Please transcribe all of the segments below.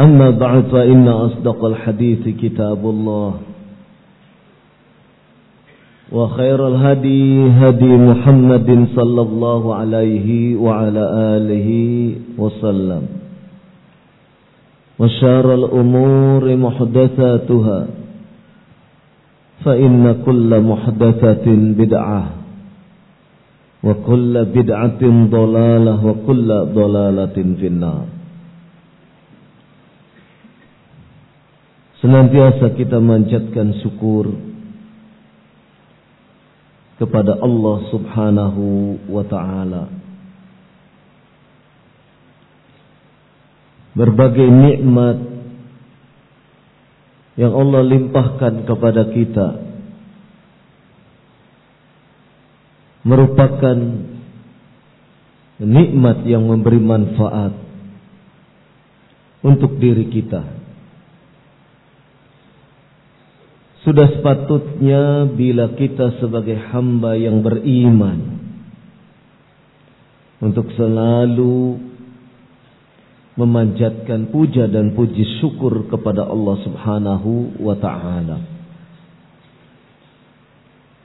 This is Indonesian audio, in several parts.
أما بعد فإن أصدق الحديث كتاب الله وخير الهدي هدي محمد صلى الله عليه وعلى آله وسلم وشار الأمور محدثاتها فإن كل محدثة بدعة وكل بدعة ضلالة وكل ضلالة في النار Senantiasa kita manjatkan syukur kepada Allah Subhanahu wa taala. Berbagai nikmat yang Allah limpahkan kepada kita merupakan nikmat yang memberi manfaat untuk diri kita. Sudah sepatutnya bila kita sebagai hamba yang beriman untuk selalu memanjatkan puja dan puji syukur kepada Allah Subhanahu wa taala.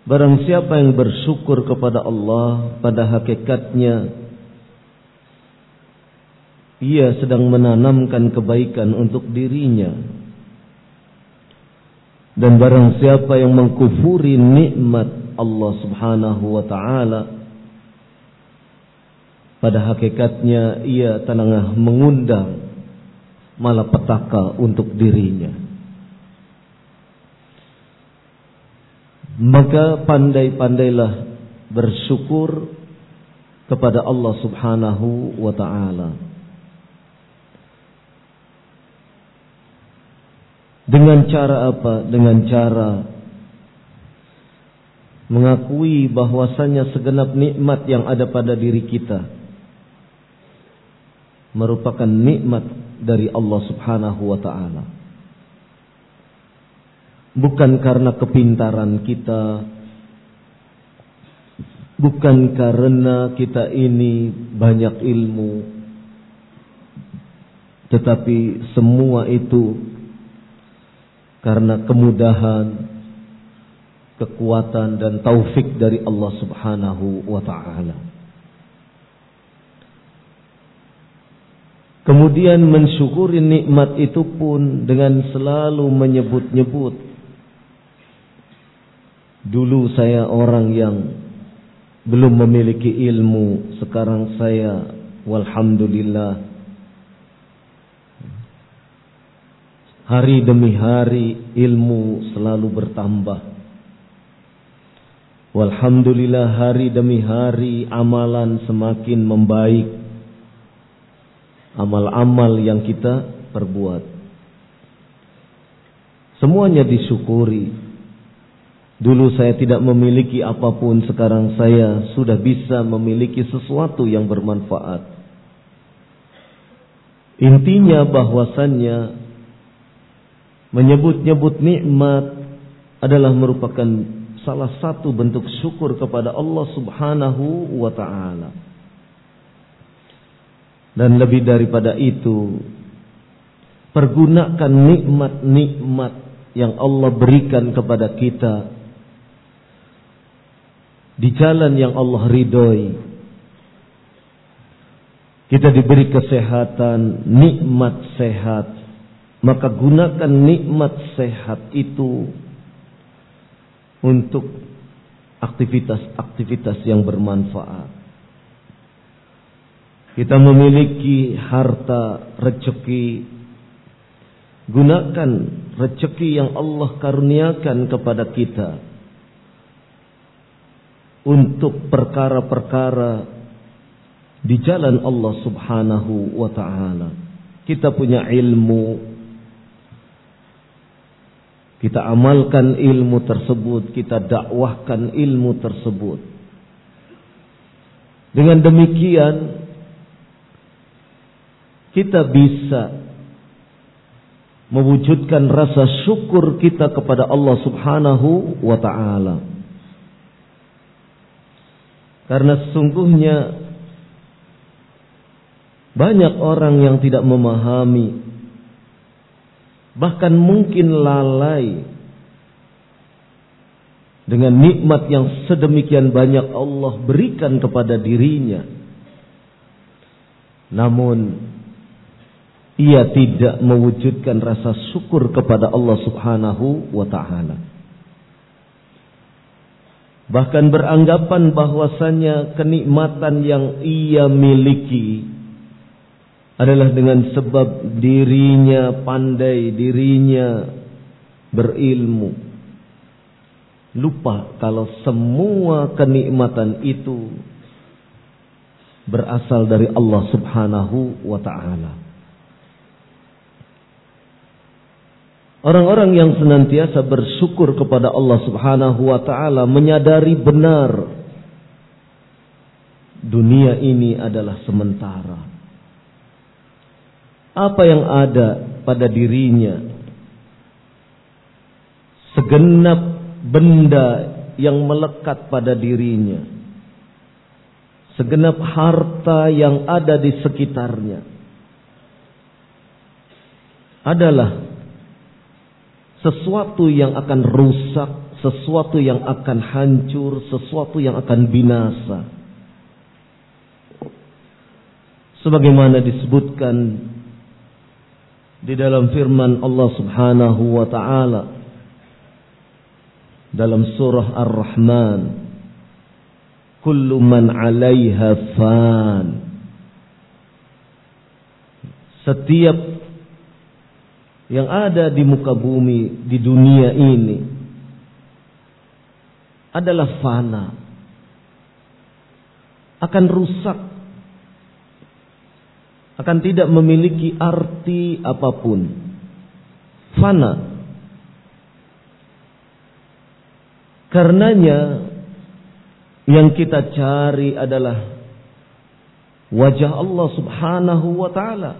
Barang siapa yang bersyukur kepada Allah pada hakikatnya ia sedang menanamkan kebaikan untuk dirinya dan barang siapa yang mengkufuri nikmat Allah Subhanahu wa taala pada hakikatnya ia tengah mengundang malapetaka untuk dirinya. Maka pandai-pandailah bersyukur kepada Allah Subhanahu wa taala. Dengan cara apa? Dengan cara mengakui bahwasanya segenap nikmat yang ada pada diri kita merupakan nikmat dari Allah Subhanahu wa taala. Bukan karena kepintaran kita, bukan karena kita ini banyak ilmu, tetapi semua itu karena kemudahan, kekuatan dan taufik dari Allah Subhanahu wa taala. Kemudian mensyukuri nikmat itu pun dengan selalu menyebut-nyebut. Dulu saya orang yang belum memiliki ilmu, sekarang saya walhamdulillah Hari demi hari ilmu selalu bertambah. Walhamdulillah hari demi hari amalan semakin membaik. Amal-amal yang kita perbuat. Semuanya disyukuri. Dulu saya tidak memiliki apa pun, sekarang saya sudah bisa memiliki sesuatu yang bermanfaat. Intinya bahwasannya Menyebut-nyebut nikmat adalah merupakan salah satu bentuk syukur kepada Allah Subhanahu wa taala. Dan lebih daripada itu, pergunakan nikmat-nikmat yang Allah berikan kepada kita di jalan yang Allah ridhoi. Kita diberi kesehatan, nikmat sehat, maka gunakan nikmat sehat itu untuk aktivitas-aktivitas yang bermanfaat. Kita memiliki harta rezeki. Gunakan rezeki yang Allah karuniakan kepada kita untuk perkara-perkara di jalan Allah Subhanahu wa taala. Kita punya ilmu, kita amalkan ilmu tersebut, kita dakwahkan ilmu tersebut. Dengan demikian kita bisa mewujudkan rasa syukur kita kepada Allah Subhanahu wa taala. Karena sesungguhnya banyak orang yang tidak memahami bahkan mungkin lalai dengan nikmat yang sedemikian banyak Allah berikan kepada dirinya. Namun ia tidak mewujudkan rasa syukur kepada Allah Subhanahu wa taala. Bahkan beranggapan bahwasanya kenikmatan yang ia miliki adalah dengan sebab dirinya pandai, dirinya berilmu. Lupa kalau semua kenikmatan itu berasal dari Allah Subhanahu wa taala. Orang-orang yang senantiasa bersyukur kepada Allah Subhanahu wa taala menyadari benar dunia ini adalah sementara apa yang ada pada dirinya? Segenap benda yang melekat pada dirinya. Segenap harta yang ada di sekitarnya. Adalah sesuatu yang akan rusak, sesuatu yang akan hancur, sesuatu yang akan binasa. Sebagaimana disebutkan di dalam firman Allah Subhanahu wa taala dalam surah Ar-Rahman kullu man 'alaiha fan. Setiap yang ada di muka bumi di dunia ini adalah fana. Akan rusak akan tidak memiliki arti apa pun. Fana. Karenanya yang kita cari adalah wajah Allah Subhanahu wa taala.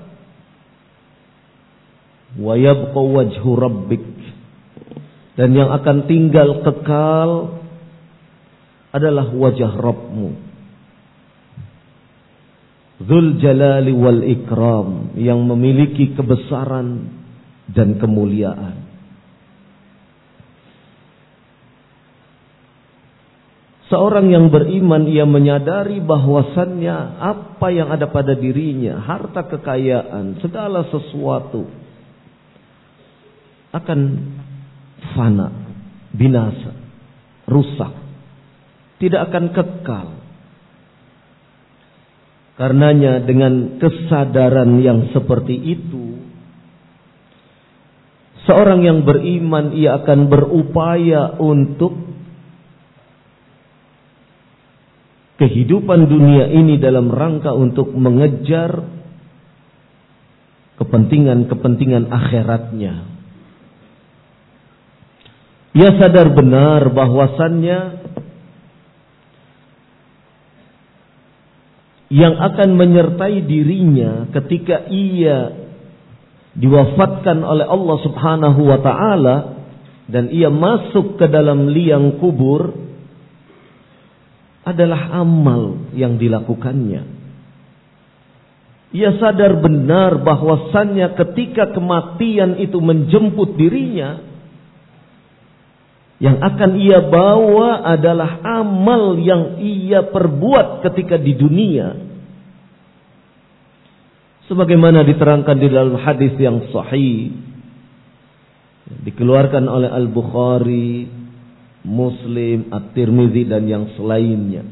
Wa yabqa wajhu rabbik. Dan yang akan tinggal kekal adalah wajah Rabbmu. Zul Jalali wal Ikram yang memiliki kebesaran dan kemuliaan. Seorang yang beriman ia menyadari bahwasannya apa yang ada pada dirinya, harta kekayaan, segala sesuatu akan fana, binasa, rusak, tidak akan kekal. Karenanya dengan kesadaran yang seperti itu Seorang yang beriman ia akan berupaya untuk kehidupan dunia ini dalam rangka untuk mengejar kepentingan-kepentingan akhiratnya. Ia sadar benar bahwasannya yang akan menyertai dirinya ketika ia diwafatkan oleh Allah Subhanahu wa taala dan ia masuk ke dalam liang kubur adalah amal yang dilakukannya. Ia sadar benar bahwasannya ketika kematian itu menjemput dirinya, yang akan ia bawa adalah amal yang ia perbuat ketika di dunia sebagaimana diterangkan di dalam hadis yang sahih dikeluarkan oleh Al-Bukhari, Muslim, At-Tirmizi dan yang selainnya.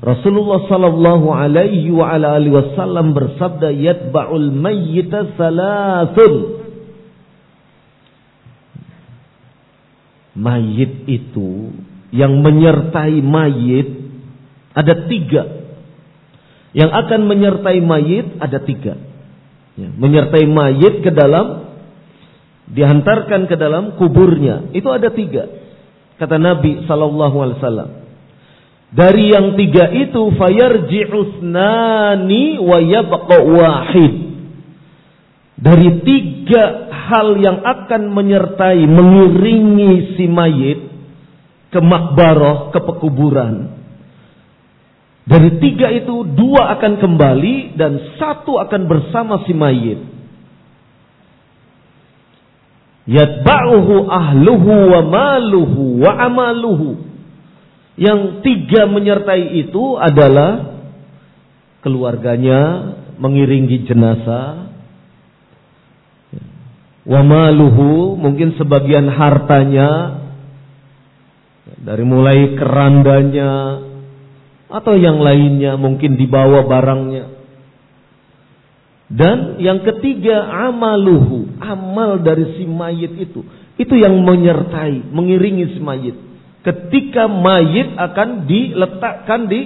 Rasulullah sallallahu alaihi wa ala alihi wasallam bersabda yatba'ul mayyita salasun. Mayit itu yang menyertai mayit ada tiga yang akan menyertai mayit ada tiga. Ya, menyertai mayit ke dalam, dihantarkan ke dalam kuburnya. Itu ada tiga. Kata Nabi Wasallam. Dari yang tiga itu fayarji'usnani wa wahid. Dari tiga hal yang akan menyertai, mengiringi si mayit ke makbaroh, ke pekuburan. Dari tiga itu dua akan kembali dan satu akan bersama si mayit. Yatba'uhu ahluhu wa maluhu wa amaluhu. Yang tiga menyertai itu adalah keluarganya mengiringi jenazah. Wa maluhu mungkin sebagian hartanya dari mulai kerandanya, atau yang lainnya mungkin dibawa barangnya. Dan yang ketiga amaluhu, amal dari si mayit itu. Itu yang menyertai, mengiringi si mayit. Ketika mayit akan diletakkan di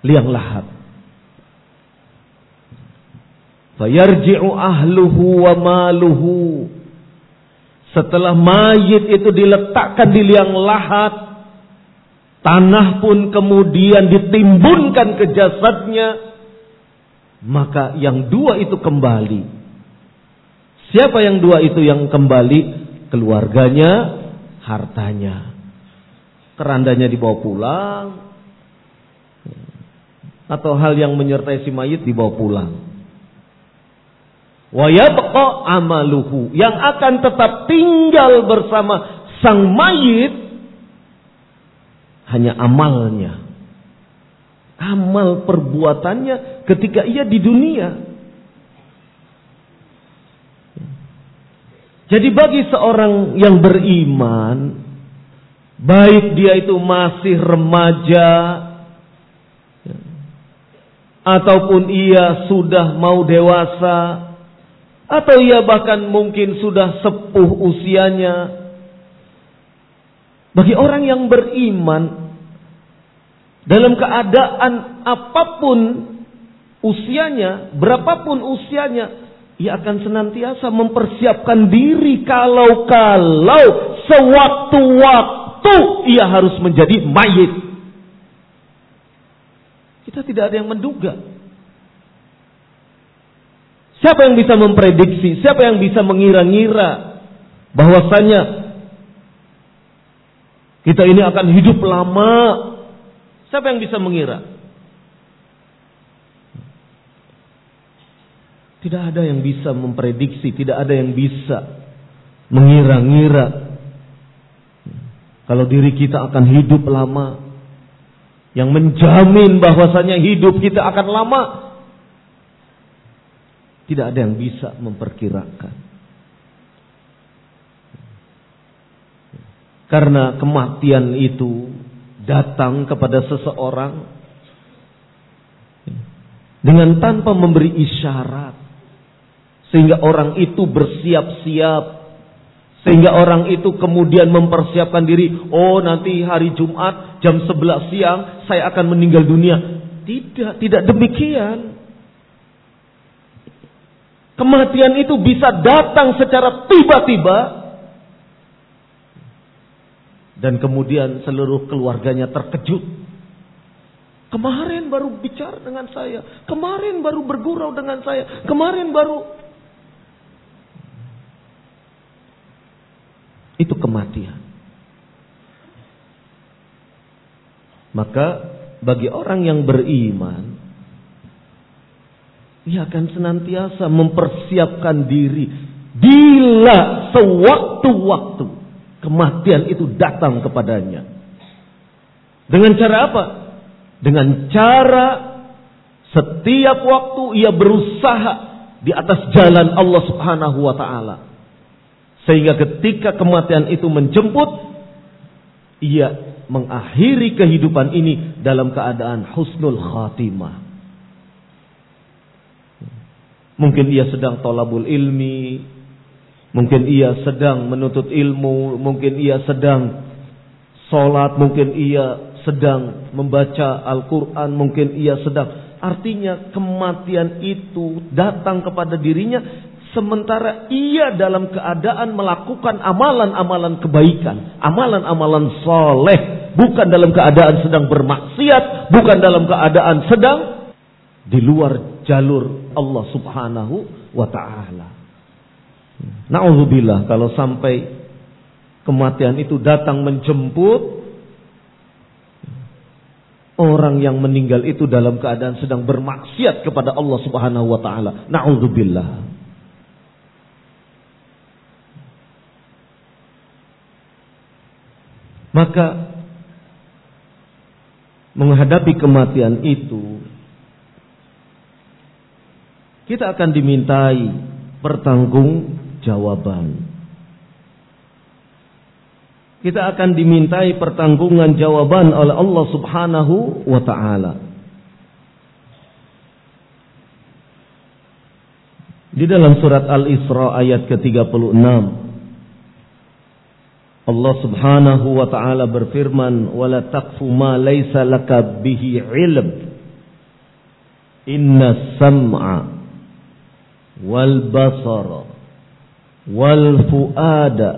liang lahat. Fayarji'u ahluhu wa maluhu. Setelah mayit itu diletakkan di liang lahat, tanah pun kemudian ditimbunkan ke jasadnya, maka yang dua itu kembali. Siapa yang dua itu yang kembali? Keluarganya, hartanya. Kerandanya dibawa pulang. Atau hal yang menyertai si mayit dibawa pulang. Amaluhu. Yang akan tetap tinggal bersama sang mayit hanya amalnya. Amal perbuatannya ketika ia di dunia. Jadi bagi seorang yang beriman, baik dia itu masih remaja, ataupun ia sudah mau dewasa, atau ia bahkan mungkin sudah sepuh usianya, bagi orang yang beriman dalam keadaan apa pun usianya, berapapun usianya, ia akan senantiasa mempersiapkan diri kalau-kalau sewaktu-waktu ia harus menjadi mayit. Kita tidak ada yang menduga. Siapa yang bisa memprediksi? Siapa yang bisa mengira-ngira bahwasanya kita ini akan hidup lama. Siapa yang bisa mengira? Tidak ada yang bisa memprediksi, tidak ada yang bisa mengira-ngira kalau diri kita akan hidup lama. Yang menjamin bahwasanya hidup kita akan lama. Tidak ada yang bisa memperkirakan. Karena kematian itu datang kepada seseorang dengan tanpa memberi isyarat. Sehingga orang itu bersiap-siap. Sehingga orang itu kemudian mempersiapkan diri. Oh nanti hari Jumat jam 11 siang saya akan meninggal dunia. Tidak, tidak demikian. Kematian itu bisa datang secara tiba-tiba. Dan kemudian seluruh keluarganya terkejut. Kemarin baru bicara dengan saya. Kemarin baru bergurau dengan saya. Kemarin baru Itu kematian. Maka bagi orang yang beriman, ia akan senantiasa mempersiapkan diri bila sewaktu-waktu kematian itu datang kepadanya. Dengan cara apa? Dengan cara setiap waktu ia berusaha di atas jalan Allah Subhanahu wa taala. Sehingga ketika kematian itu menjemput, ia mengakhiri kehidupan ini dalam keadaan husnul khatimah. Mungkin ia sedang tolabul ilmi, mungkin ia sedang menuntut ilmu, mungkin ia sedang sholat, mungkin ia sedang membaca Al-Quran, mungkin ia sedang. Artinya kematian itu datang kepada dirinya Sementara ia dalam keadaan melakukan amalan-amalan kebaikan, amalan-amalan soleh, bukan dalam keadaan sedang bermaksiat, bukan dalam keadaan sedang di luar jalur Allah Subhanahu wa taala. Nauzubillah kalau sampai kematian itu datang menjemput orang yang meninggal itu dalam keadaan sedang bermaksiat kepada Allah Subhanahu wa taala. Nauzubillah. Maka menghadapi kematian itu kita akan dimintai pertanggung jawaban. Kita akan dimintai pertanggungan jawaban oleh Allah Subhanahu wa taala. Di dalam surat Al-Isra ayat ke-36 Allah Subhanahu wa taala berfirman, "Wala taqfu ma laysa laka bihi ilm. Inna sam'a wal basara wal fuada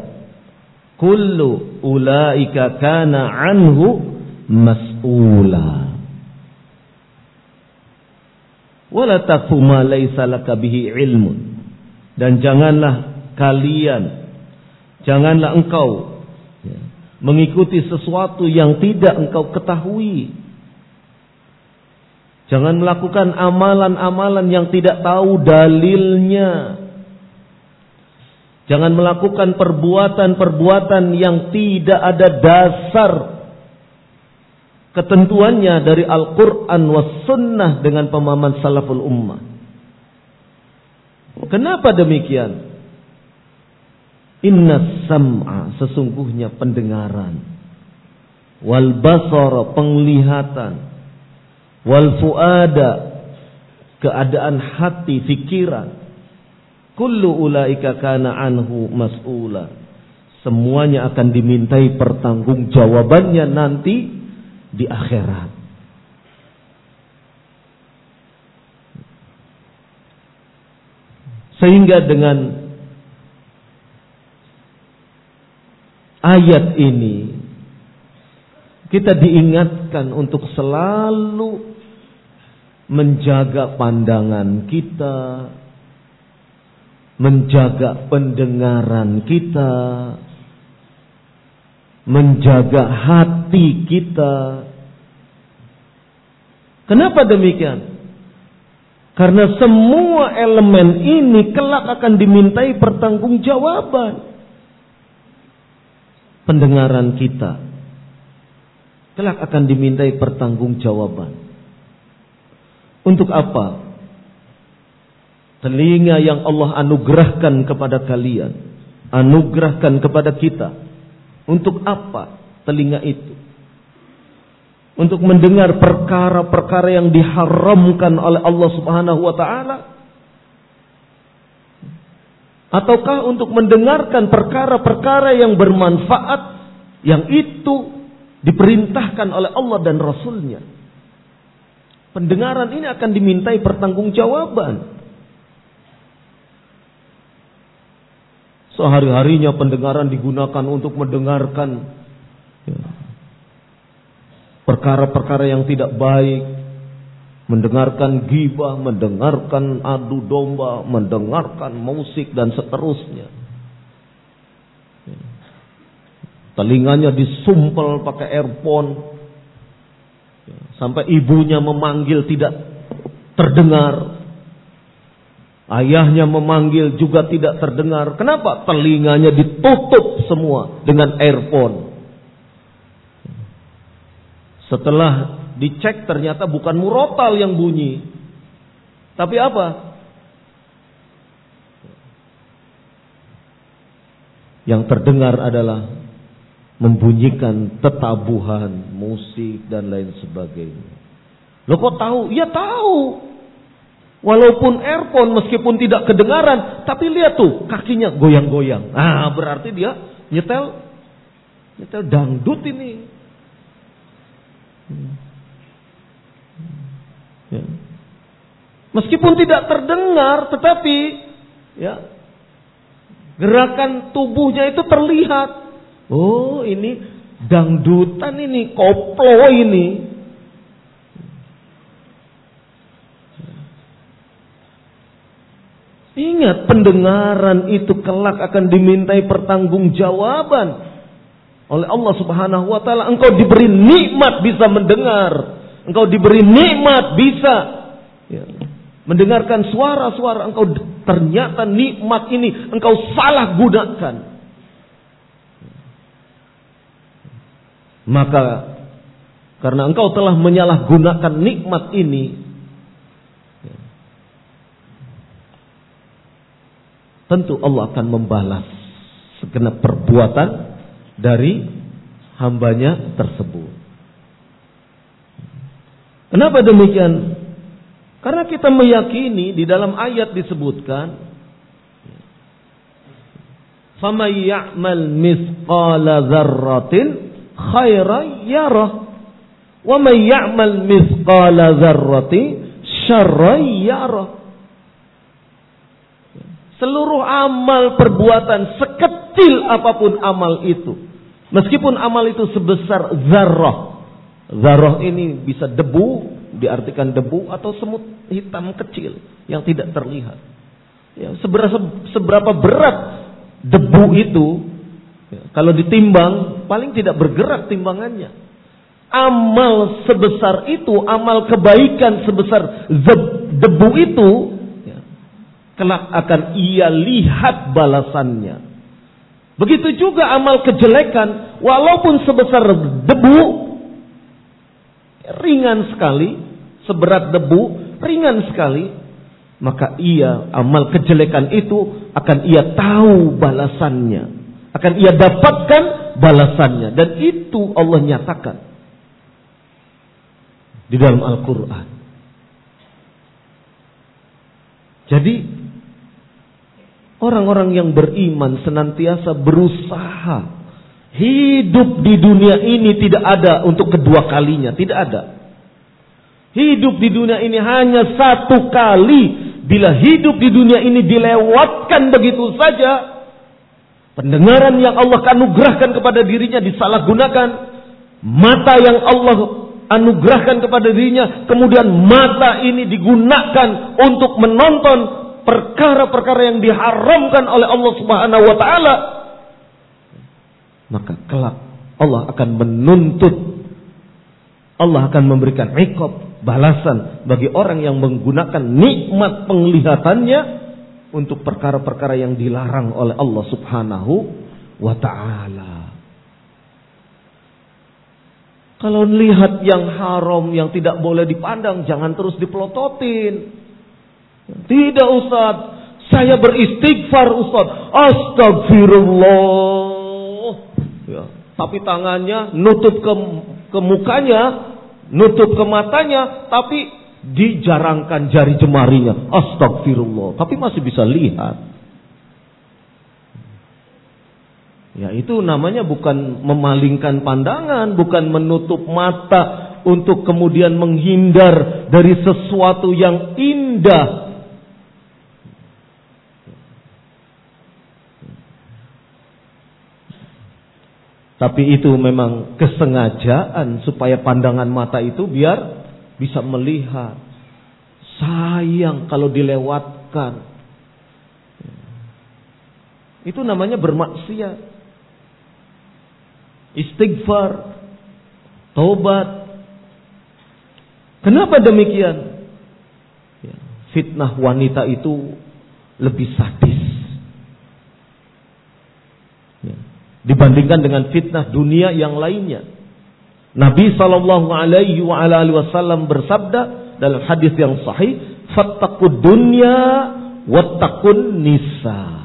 kullu ulaika kana anhu mas'ula." Wala taqfu ma laysa laka bihi ilmun. Dan janganlah kalian janganlah engkau mengikuti sesuatu yang tidak engkau ketahui. Jangan melakukan amalan-amalan yang tidak tahu dalilnya. Jangan melakukan perbuatan-perbuatan yang tidak ada dasar ketentuannya dari Al-Quran was sunnah dengan pemahaman salaful ummah. Kenapa demikian? Inna sam'a sesungguhnya pendengaran wal basara penglihatan wal fuada keadaan hati fikiran. Kullu ulaika kana anhu mas'ula. Semuanya akan dimintai pertanggungjawabannya nanti di akhirat. Sehingga dengan ayat ini kita diingatkan untuk selalu menjaga pandangan kita, menjaga pendengaran kita, menjaga hati kita. Kenapa demikian? Karena semua elemen ini kelak akan dimintai pertanggungjawaban pendengaran kita kelak akan dimintai pertanggungjawaban. Untuk apa? Telinga yang Allah anugerahkan kepada kalian, anugerahkan kepada kita. Untuk apa telinga itu? Untuk mendengar perkara-perkara yang diharamkan oleh Allah Subhanahu wa taala. Ataukah untuk mendengarkan perkara-perkara yang bermanfaat yang itu diperintahkan oleh Allah dan Rasulnya. Pendengaran ini akan dimintai pertanggungjawaban. Sehari-harinya pendengaran digunakan untuk mendengarkan ya, perkara-perkara yang tidak baik, mendengarkan gibah, mendengarkan adu domba, mendengarkan musik dan seterusnya. Telinganya disumpel pakai earphone sampai ibunya memanggil tidak terdengar. Ayahnya memanggil juga tidak terdengar. Kenapa? Telinganya ditutup semua dengan earphone. Setelah Dicek ternyata bukan murotal yang bunyi. Tapi apa? Yang terdengar adalah membunyikan tetabuhan, musik dan lain sebagainya. Lo kok tahu? Ya tahu. Walaupun earphone meskipun tidak kedengaran, tapi lihat tuh kakinya goyang-goyang. Ah, berarti dia nyetel nyetel dangdut ini. Ya. Meskipun tidak terdengar, tetapi ya gerakan tubuhnya itu terlihat. Oh, ini dangdutan ini, koplo ini. Ingat, pendengaran itu kelak akan dimintai pertanggungjawaban oleh Allah Subhanahu wa taala. Engkau diberi nikmat bisa mendengar. Engkau diberi nikmat bisa ya, mendengarkan suara-suara engkau ternyata nikmat ini engkau salah gunakan. Maka karena engkau telah menyalahgunakan nikmat ini ya, tentu Allah akan membalas segenap perbuatan dari hambanya tersebut. Kenapa demikian? Karena kita meyakini di dalam ayat disebutkan فَمَنْ يَعْمَلْ مِثْقَالَ ذَرَّةٍ khairan yarah. Wa man ya'mal mithqala dzarrati syarran yarah. Seluruh amal perbuatan sekecil apa pun amal itu meskipun amal itu sebesar zarah zarah ini bisa debu diartikan debu atau semut hitam kecil yang tidak terlihat. Ya seberapa seberapa berat debu itu kalau ditimbang paling tidak bergerak timbangannya. Amal sebesar itu, amal kebaikan sebesar debu itu, ya, kelak akan ia lihat balasannya. Begitu juga amal kejelekan, walaupun sebesar debu, ringan sekali, seberat debu, ringan sekali, maka ia amal kejelekan itu akan ia tahu balasannya, akan ia dapatkan balasannya dan itu Allah nyatakan di dalam Al-Qur'an. Jadi orang-orang yang beriman senantiasa berusaha Hidup di dunia ini tidak ada untuk kedua kalinya, tidak ada. Hidup di dunia ini hanya satu kali. Bila hidup di dunia ini dilewatkan begitu saja, pendengaran yang Allah anugerahkan kepada dirinya disalahgunakan, mata yang Allah anugerahkan kepada dirinya, kemudian mata ini digunakan untuk menonton perkara-perkara yang diharamkan oleh Allah Subhanahu wa taala, maka kelak Allah akan menuntut Allah akan memberikan ikab balasan bagi orang yang menggunakan nikmat penglihatannya untuk perkara-perkara yang dilarang oleh Allah Subhanahu wa taala. Kalau lihat yang haram yang tidak boleh dipandang jangan terus dipelototin. Tidak Ustaz, saya beristighfar Ustaz. Astagfirullah. Tapi tangannya nutup ke, ke mukanya, nutup ke matanya, tapi dijarangkan jari jemarinya. Astagfirullah. Tapi masih bisa lihat. Ya itu namanya bukan memalingkan pandangan, bukan menutup mata untuk kemudian menghindar dari sesuatu yang indah. Tapi itu memang kesengajaan supaya pandangan mata itu biar bisa melihat. Sayang kalau dilewatkan. Itu namanya bermaksiat istighfar, taubat. Kenapa demikian? Ya, fitnah wanita itu lebih sadis ya, dibandingkan dengan fitnah dunia yang lainnya. Nabi Shallallahu Alaihi Wasallam bersabda dalam hadis yang sahih, "Fattaqud dunya wattaqun nisa."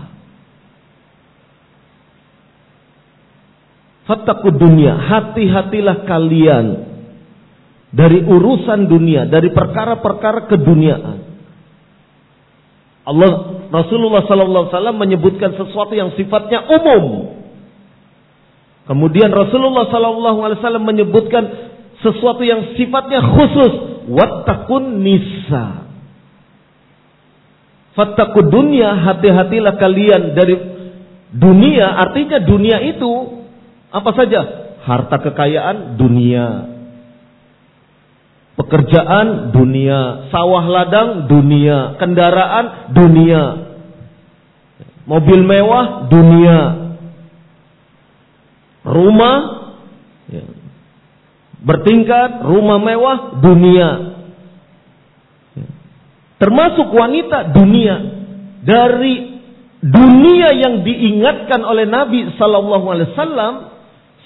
Fattaku dunia, hati-hatilah kalian dari urusan dunia, dari perkara-perkara keduniaan. Allah Rasulullah sallallahu alaihi wasallam menyebutkan sesuatu yang sifatnya umum. Kemudian Rasulullah sallallahu alaihi wasallam menyebutkan sesuatu yang sifatnya khusus, wattaqun nisa. Fattaku dunia, hati-hatilah kalian dari dunia, artinya dunia itu apa saja? Harta kekayaan dunia. Pekerjaan dunia, sawah ladang dunia, kendaraan dunia. Mobil mewah dunia. Rumah ya, bertingkat, rumah mewah dunia. Ya. Termasuk wanita dunia. Dari dunia yang diingatkan oleh Nabi sallallahu alaihi wasallam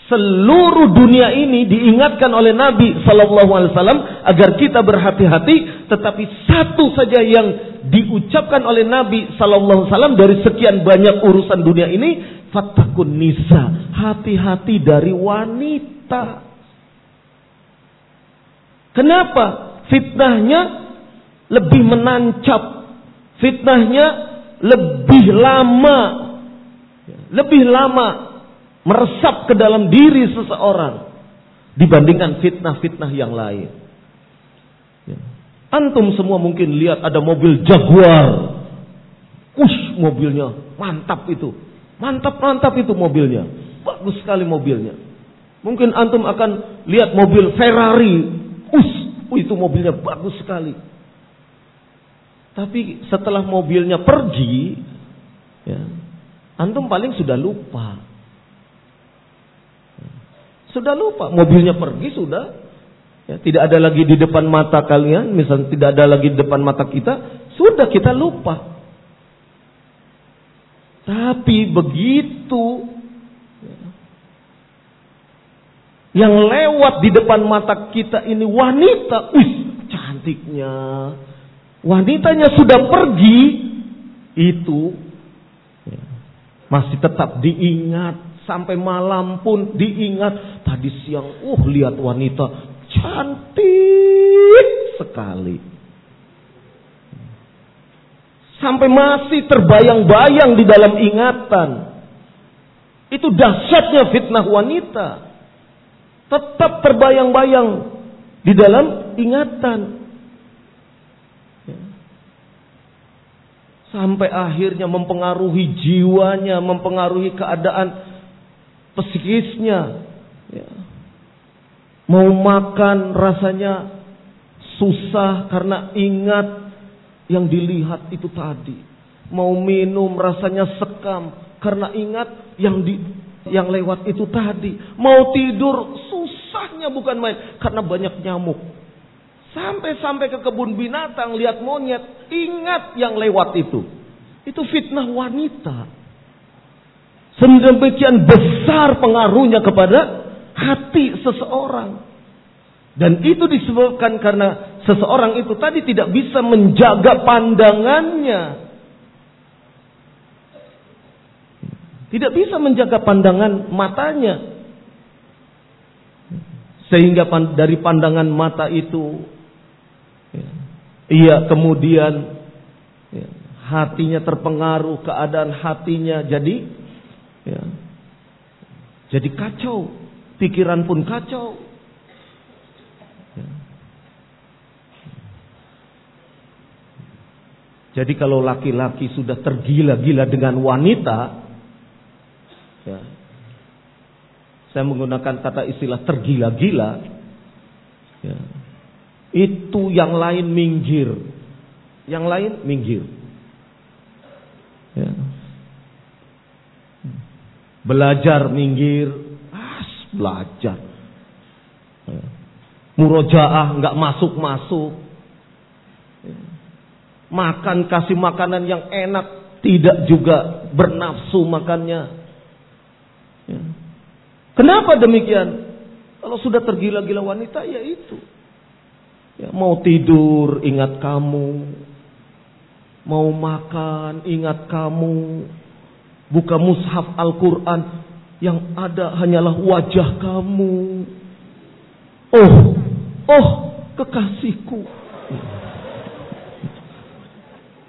seluruh dunia ini diingatkan oleh Nabi Sallallahu Alaihi Wasallam agar kita berhati-hati. Tetapi satu saja yang diucapkan oleh Nabi Sallallahu Alaihi Wasallam dari sekian banyak urusan dunia ini, fatakun nisa, hati-hati dari wanita. Kenapa? Fitnahnya lebih menancap, fitnahnya lebih lama, lebih lama meresap ke dalam diri seseorang dibandingkan fitnah-fitnah yang lain. Ya. Antum semua mungkin lihat ada mobil Jaguar. Ush, mobilnya mantap itu. Mantap-mantap itu mobilnya. Bagus sekali mobilnya. Mungkin antum akan lihat mobil Ferrari. Ush, itu mobilnya bagus sekali. Tapi setelah mobilnya pergi, ya, antum paling sudah lupa sudah lupa, mobilnya pergi sudah. Ya, tidak ada lagi di depan mata kalian, misalnya tidak ada lagi di depan mata kita, sudah kita lupa. Tapi begitu ya, yang lewat di depan mata kita ini wanita, wih cantiknya. Wanitanya sudah pergi, itu masih tetap diingat Sampai malam pun diingat. Tadi siang, uh lihat wanita cantik sekali. Sampai masih terbayang-bayang di dalam ingatan. Itu dahsyatnya fitnah wanita. Tetap terbayang-bayang di dalam ingatan. Sampai akhirnya mempengaruhi jiwanya, mempengaruhi keadaan psikisnya. Ya. Mau makan rasanya susah karena ingat yang dilihat itu tadi. Mau minum rasanya sekam karena ingat yang di yang lewat itu tadi. Mau tidur susahnya bukan main karena banyak nyamuk. Sampai-sampai ke kebun binatang lihat monyet, ingat yang lewat itu. Itu fitnah wanita. Sedemikian besar pengaruhnya kepada hati seseorang. Dan itu disebabkan karena seseorang itu tadi tidak bisa menjaga pandangannya. Tidak bisa menjaga pandangan matanya. Sehingga dari pandangan mata itu ya, ia kemudian ya, hatinya terpengaruh, keadaan hatinya jadi ya, Jadi kacau, pikiran pun kacau. Ya. Jadi kalau laki-laki sudah tergila-gila dengan wanita, ya, saya menggunakan kata istilah tergila-gila, ya, itu yang lain minggir, yang lain minggir. Ya. Belajar minggir, as belajar. Ya. Murojaah nggak masuk masuk. Ya Makan kasih makanan yang enak, tidak juga bernafsu makannya. Ya. Kenapa demikian? Kalau sudah tergila-gila wanita, ya itu. Ya, mau tidur, ingat kamu. Mau makan, ingat kamu. Buka mushaf Al-Quran, yang ada hanyalah wajah kamu. Oh, oh, kekasihku.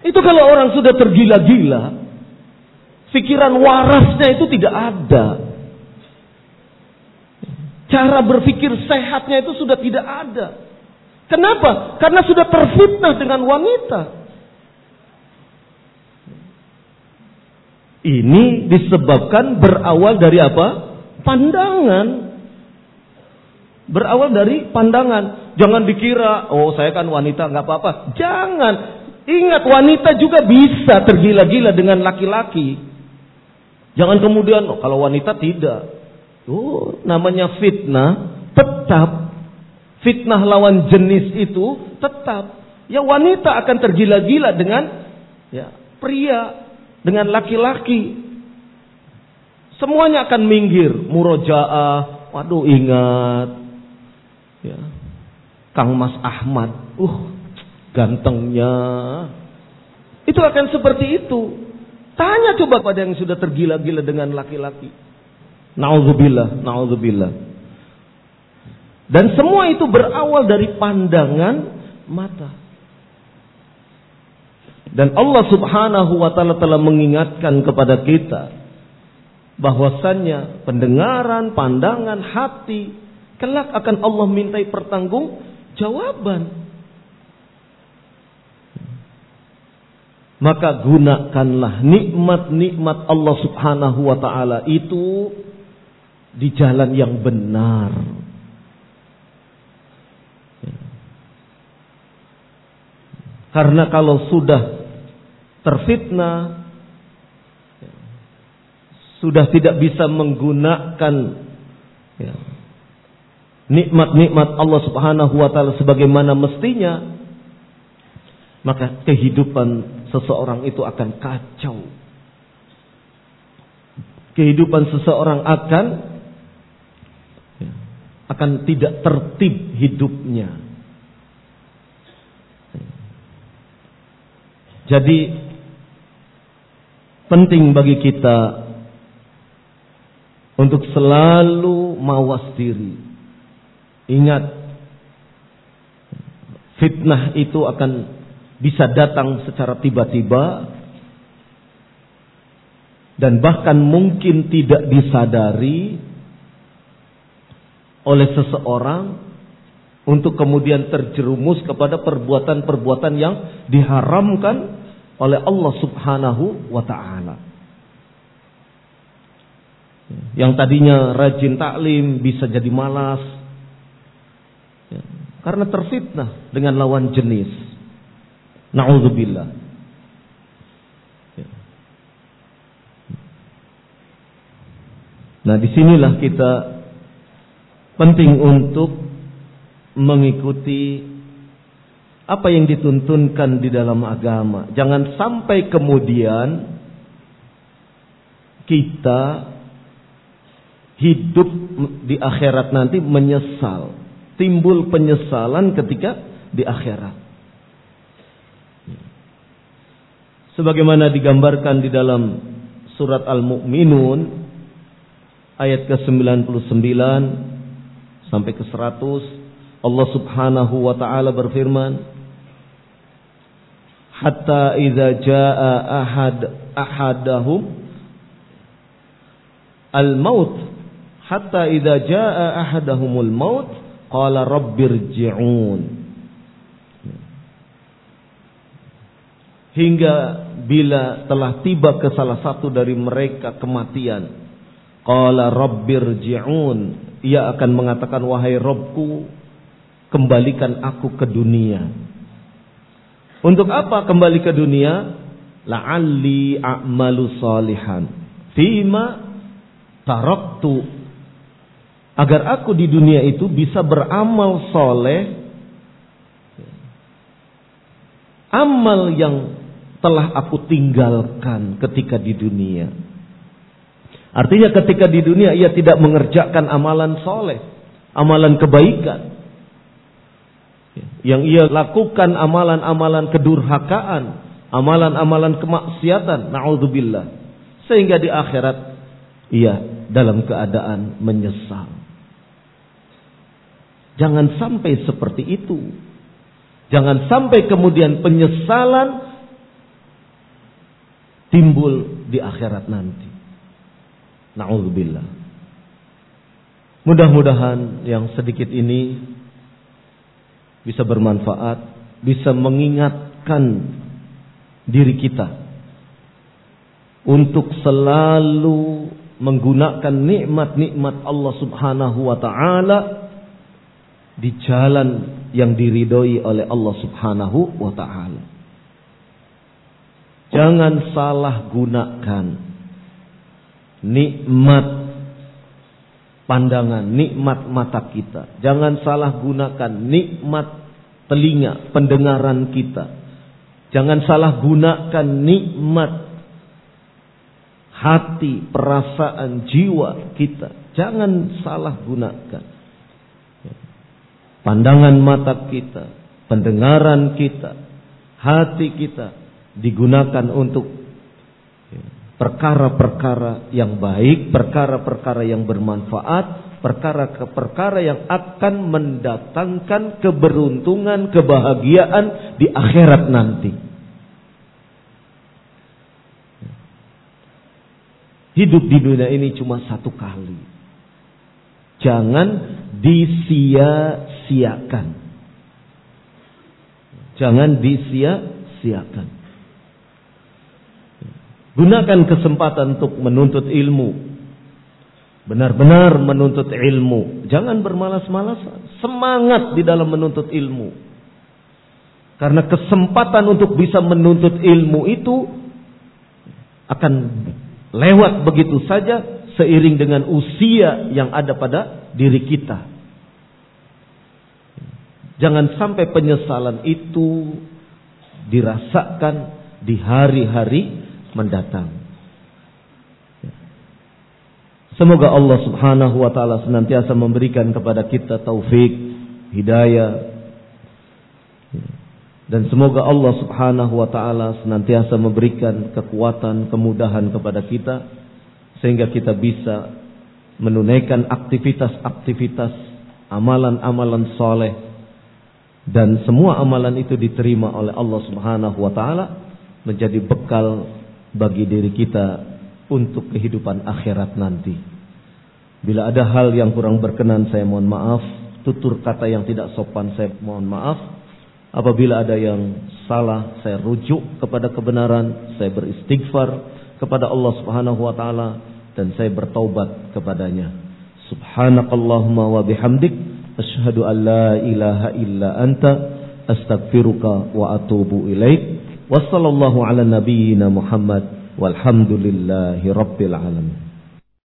Itu kalau orang sudah tergila-gila, pikiran warasnya itu tidak ada. Cara berpikir sehatnya itu sudah tidak ada. Kenapa? Karena sudah terfitnah dengan wanita. Ini disebabkan berawal dari apa? Pandangan. Berawal dari pandangan. Jangan dikira, oh saya kan wanita nggak apa-apa. Jangan. Ingat wanita juga bisa tergila-gila dengan laki-laki. Jangan kemudian oh, kalau wanita tidak. Oh, namanya fitnah tetap fitnah lawan jenis itu tetap. Ya wanita akan tergila-gila dengan ya pria dengan laki-laki. Semuanya akan minggir, murojaah. Waduh ingat ya. Kang Mas Ahmad. Uh, gantengnya. Itu akan seperti itu. Tanya coba pada yang sudah tergila-gila dengan laki-laki. Nauzubillah, nauzubillah. Dan semua itu berawal dari pandangan mata. Dan Allah Subhanahu wa taala telah mengingatkan kepada kita bahwasannya pendengaran, pandangan, hati kelak akan Allah mintai pertanggung jawaban. Maka gunakanlah nikmat-nikmat Allah Subhanahu wa taala itu di jalan yang benar. Karena kalau sudah terfitnah sudah tidak bisa menggunakan ya, nikmat-nikmat Allah Subhanahu wa taala sebagaimana mestinya maka kehidupan seseorang itu akan kacau. Kehidupan seseorang akan ya, akan tidak tertib hidupnya. Jadi penting bagi kita untuk selalu mawas diri. Ingat fitnah itu akan bisa datang secara tiba-tiba dan bahkan mungkin tidak disadari oleh seseorang untuk kemudian terjerumus kepada perbuatan-perbuatan yang diharamkan oleh Allah Subhanahu wa taala. Yang tadinya rajin taklim bisa jadi malas. Karena terfitnah dengan lawan jenis. Na'udzubillah. Ya. Nah di sinilah kita penting untuk mengikuti apa yang dituntunkan di dalam agama. Jangan sampai kemudian kita hidup di akhirat nanti menyesal. Timbul penyesalan ketika di akhirat. Sebagaimana digambarkan di dalam surat Al-Mu'minun ayat ke-99 sampai ke-100 Allah Subhanahu wa taala berfirman hatta idza jaa ahad ahadahum al-maut hatta idza jaa ahadahumul maut qala rabbirji'un hingga bila telah tiba ke salah satu dari mereka kematian. Qala rabbirji'un. Ia akan mengatakan wahai Robku kembalikan aku ke dunia. Untuk apa kembali ke dunia? La'alli a'malu salihan. Fima taraktu. Agar aku di dunia itu bisa beramal soleh. Amal yang telah aku tinggalkan ketika di dunia. Artinya ketika di dunia ia tidak mengerjakan amalan soleh, amalan kebaikan. Yang ia lakukan amalan-amalan kedurhakaan, amalan-amalan kemaksiatan, na'udzubillah. Sehingga di akhirat ia dalam keadaan menyesal. Jangan sampai seperti itu. Jangan sampai kemudian penyesalan timbul di akhirat nanti. Na'udzubillah. Mudah-mudahan yang sedikit ini bisa bermanfaat, bisa mengingatkan diri kita untuk selalu menggunakan nikmat-nikmat Allah Subhanahu wa taala di jalan yang diridhoi oleh Allah Subhanahu wa taala. Jangan salah gunakan nikmat pandangan, nikmat mata kita. Jangan salah gunakan nikmat telinga, pendengaran kita. Jangan salah gunakan nikmat hati, perasaan, jiwa kita. Jangan salah gunakan. Pandangan mata kita, pendengaran kita, hati kita digunakan untuk perkara-perkara yang baik, perkara-perkara yang bermanfaat, perkara-perkara yang akan mendatangkan keberuntungan, kebahagiaan di akhirat nanti. Hidup di dunia ini cuma satu kali. Jangan disia-siakan. Jangan disia-siakan. Gunakan kesempatan untuk menuntut ilmu. Benar-benar menuntut ilmu. Jangan bermalas-malasan. Semangat di dalam menuntut ilmu. Karena kesempatan untuk bisa menuntut ilmu itu akan lewat begitu saja seiring dengan usia yang ada pada diri kita. Jangan sampai penyesalan itu dirasakan di hari-hari mendatang. Semoga Allah Subhanahu wa taala senantiasa memberikan kepada kita taufik, hidayah. Dan semoga Allah Subhanahu wa taala senantiasa memberikan kekuatan, kemudahan kepada kita sehingga kita bisa menunaikan aktivitas-aktivitas amalan-amalan soleh dan semua amalan itu diterima oleh Allah Subhanahu wa taala menjadi bekal bagi diri kita untuk kehidupan akhirat nanti. Bila ada hal yang kurang berkenan saya mohon maaf, tutur kata yang tidak sopan saya mohon maaf. Apabila ada yang salah saya rujuk kepada kebenaran, saya beristighfar kepada Allah Subhanahu wa taala dan saya bertaubat kepadanya. Subhanakallahumma wa bihamdik asyhadu an la ilaha illa anta astaghfiruka wa atubu وصلى الله على نبينا محمد والحمد لله رب العالمين.